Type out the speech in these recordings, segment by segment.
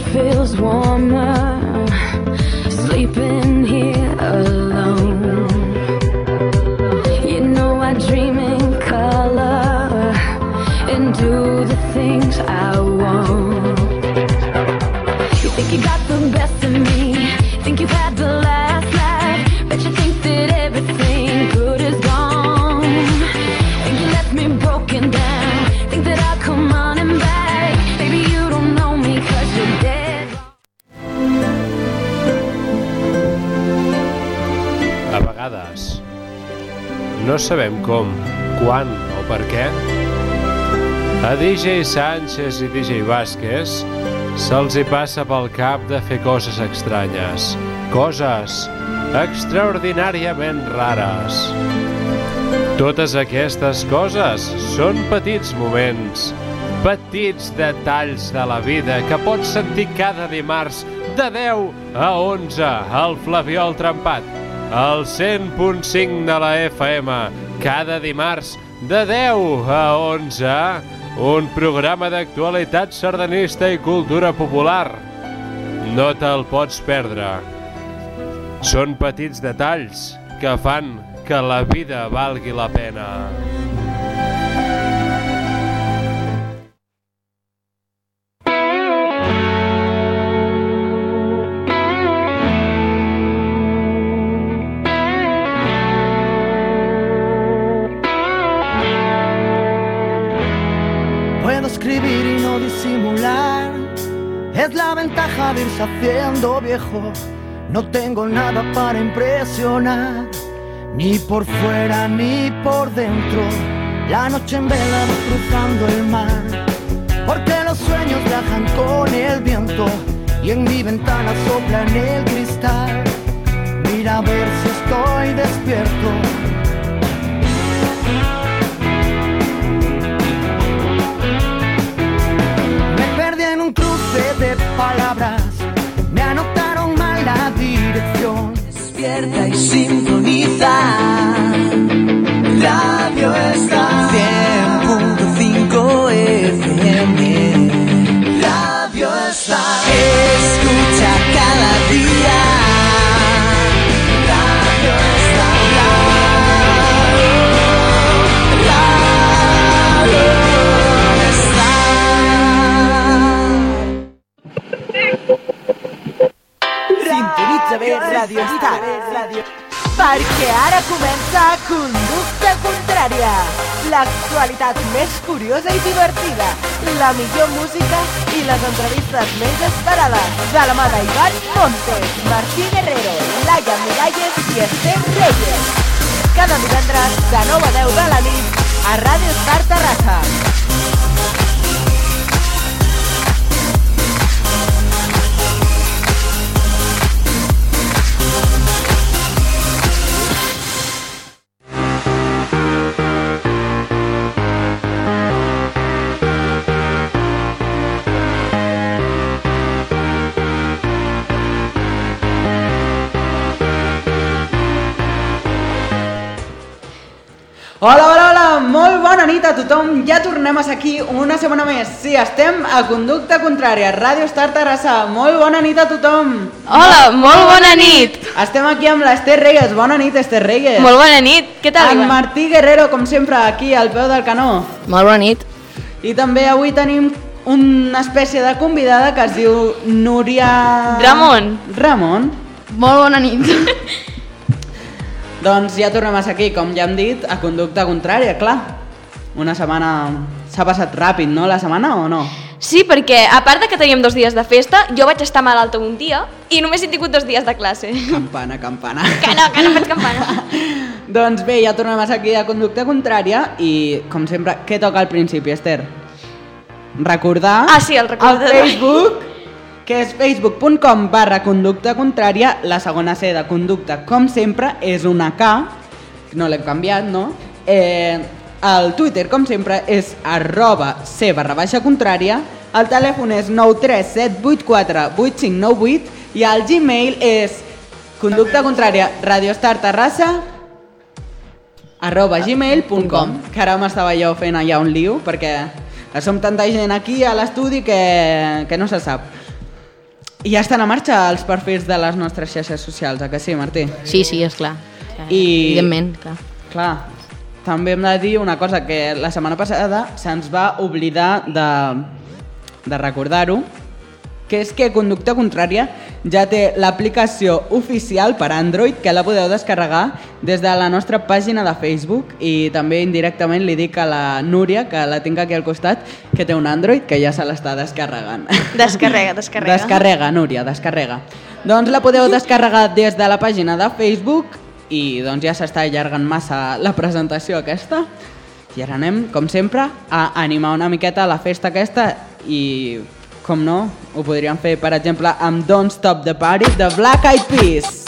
feels warmer. No sabem com, quan o per què, a DJ Sánchez i DJ Vázquez se'ls hi passa pel cap de fer coses estranyes, coses extraordinàriament rares. Totes aquestes coses són petits moments, petits detalls de la vida que pots sentir cada dimarts de 10 a 11 al Flaviol Trempat, al 100.5 de la FM, cada dimarts de 10 a 11, un programa d'actualitat sardanista i cultura popular. No te'l pots perdre. Són petits detalls que fan que la vida valgui la pena. Escribir y no disimular. Es la ventaja de irse haciendo viejo. No tengo nada para impresionar, ni por fuera ni por dentro. La noche en vela cruzando el mar, porque los sueños viajan con el viento y en mi ventana soplan el cristal. Mira a ver si estoy despierto. Palabras, me anotaron mal la dirección. Despierta y sintoniza. Radio está Radio Star. Perquè ara comença Conducta Contrària. L'actualitat més curiosa i divertida. La millor música i les entrevistes més esperades. De la mà d'Ivan Montes, Martí Guerrero, Laia Miralles i Esther Reyes. Cada divendres de 9 a 10 de la nit a Ràdio Star Terrassa. Hola, hola, hola, molt bona nit a tothom. Ja tornem a ser aquí una setmana més. Sí, estem a Conducta Contrària, Ràdio Star Terrassa. Molt bona nit a tothom. Hola, molt bona nit. Estem aquí amb l'Ester Reyes. Bona nit,Ester Reyes. Molt bona nit. Què tal, En? Martí Guerrero, com sempre, aquí al peu del canó. Molt bona nit. I també avui tenim una espècie de convidada que es diu Núria... Ramon. Ramon. Molt bona nit. Doncs ja tornem a ser aquí, com ja hem dit, a conducta contrària, clar. Una setmana... S'ha passat ràpid, no, la setmana o no? Sí, perquè a part de que teníem dos dies de festa, jo vaig estar malalta un dia i només he tingut dos dies de classe. Campana, campana. Que no, que no faig campana. doncs bé, ja tornem a ser aquí a conducta contrària i, com sempre, què toca al principi, Esther? Recordar Ah, sí, el recordatori. al Facebook, que és facebook.com barra conducta contrària, la segona C de conducta, com sempre, és una K, no l'hem canviat, no? Eh, el Twitter, com sempre, és arroba C barra baixa contrària, el telèfon és 937848598 i el Gmail és conducta contrària radiostarterrassa arroba gmail.com que ara m'estava jo fent allà un liu perquè som tanta gent aquí a l'estudi que, que no se sap. I ja estan a marxa els perfils de les nostres xarxes socials, a que sí, Martí? Sí, sí, és clar. I- Evidentment, clar. Clar, també hem de dir una cosa, que la setmana passada se'ns va oblidar de, de recordar-ho, que és que Conducta Contrària ja té l'aplicació oficial per Android que la podeu descarregar des de la nostra pàgina de Facebook i també indirectament li dic a la Núria, que la tinc aquí al costat, que té un Android que ja se l'està descarregant. Descarrega, descarrega. Descarrega, Núria, descarrega. Doncs la podeu descarregar des de la pàgina de Facebook i doncs ja s'està allargant massa la presentació aquesta. I ara anem, com sempre, a animar una miqueta la festa aquesta i, com no, ho podríem fer, per exemple, amb Don't Stop the Party de Black Eyed Peas.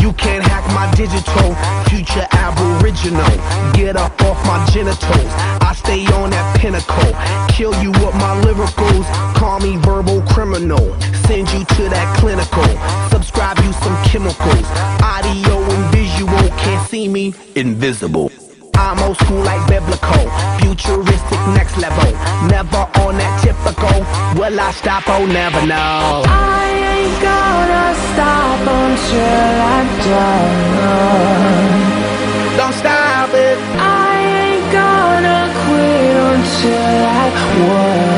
You can't hack my digital. Future aboriginal. Get up off my genitals. I stay on that pinnacle. Kill you with my lyricals. Call me verbal criminal. Send you to that clinical. Subscribe you some chemicals. Audio and visual. Can't see me. Invisible. I'm old school like biblical, futuristic next level. Never on that typical. Will I stop? Oh, never know. I ain't gonna stop until I'm done. Don't stop it. I ain't gonna quit until I won.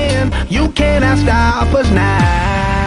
You cannot stop us now.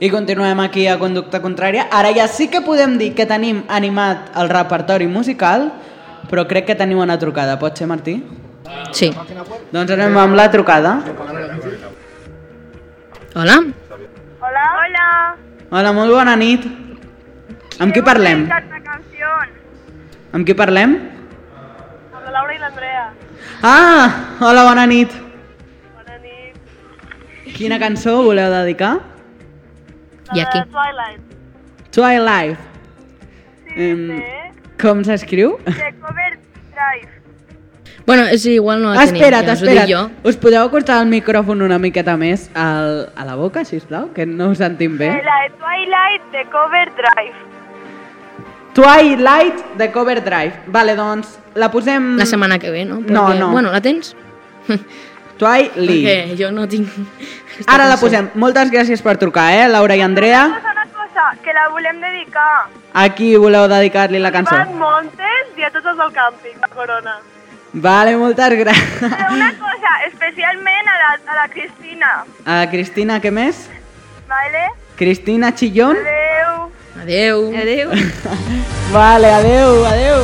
I continuem aquí a Conducta Contrària. Ara ja sí que podem dir que tenim animat el repertori musical, però crec que tenim una trucada. Pot ser, Martí? Sí. Doncs anem amb la trucada. Hola? Hola. Hola. Hola, molt bona nit. Amb qui parlem? Amb qui parlem? Amb la Laura i l'Andrea. Ah, hola, bona nit. Bona nit. Quina cançó voleu dedicar? I aquí. Uh, Twilight. Twilight. Sí, Em, sí. Com s'escriu? De Cover Drive. Bueno, sí, igual no la tenim. Espera't, ja us ho dic espera't. jo. Us podeu acostar el micròfon una miqueta més al, a la boca, si plau, que no us sentim bé? Eh, La de Twilight de Cover Drive. Twilight de Cover Drive. Vale, doncs la posem... La setmana que ve, no? No, no. Bueno, la tens? Twilight. Perquè jo no tinc... aquesta Ara la cançó. posem. Moltes gràcies per trucar, eh, Laura i Andrea. Una una cosa, que la volem dedicar A qui voleu dedicar-li la cançó? a Montes i a tots els del càmping, a Corona. Vale, moltes gràcies. Una cosa, especialment a la, a la Cristina, A Cristina, què més? ¿vale? Cristina Chillón? Adeu. Adeu. Adéu. Vale, adeu, adeu.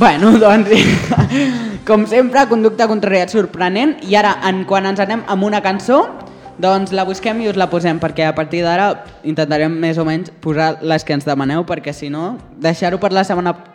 Bueno, doncs, com sempre, conducta contrariat sorprenent. I ara, en, quan ens anem amb una cançó, doncs la busquem i us la posem, perquè a partir d'ara intentarem més o menys posar les que ens demaneu, perquè si no, deixar-ho per la setmana